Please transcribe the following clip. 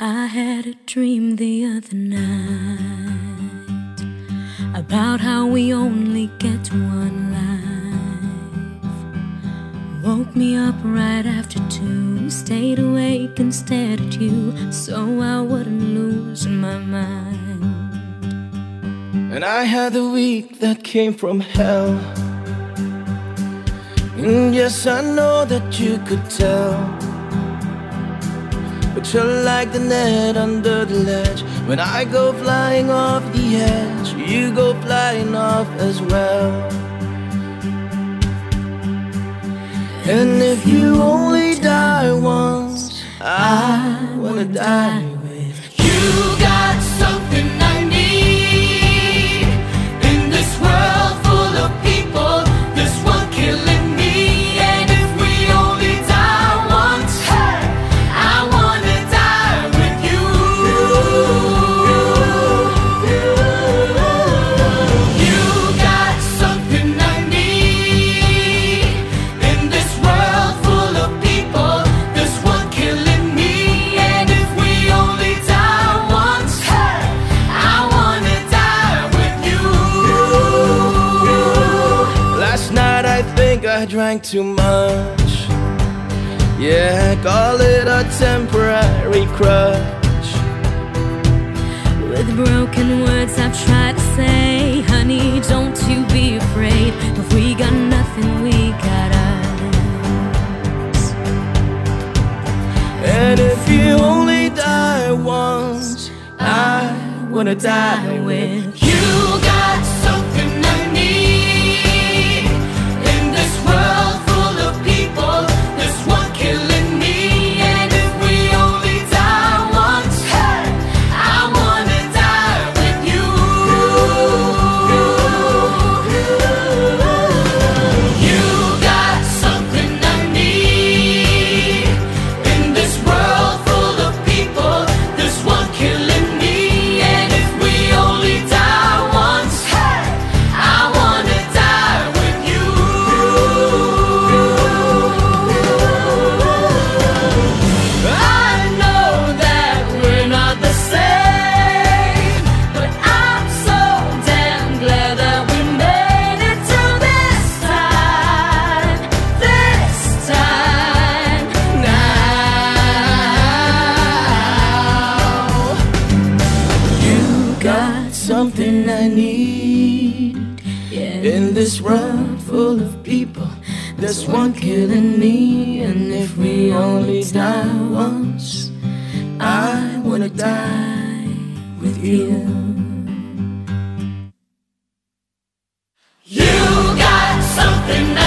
I had a dream the other night about how we only get one life. Woke me up right after two, stayed awake and stared at you so I wouldn't lose my mind. And I had a week that came from hell. And yes, I know that you could tell. But you're like the net under the ledge. When I go flying off the edge, you go flying off as well. And if you only die once, I wanna die think I drank too much. Yeah, call it a temporary crush. With broken words, I've tried to say, honey, don't you be afraid. If we got nothing, we got us. And if you only die once, I wanna die with. You something I need in this world full of people. There's one killing me, and if we only die once, I wanna die with you. You got something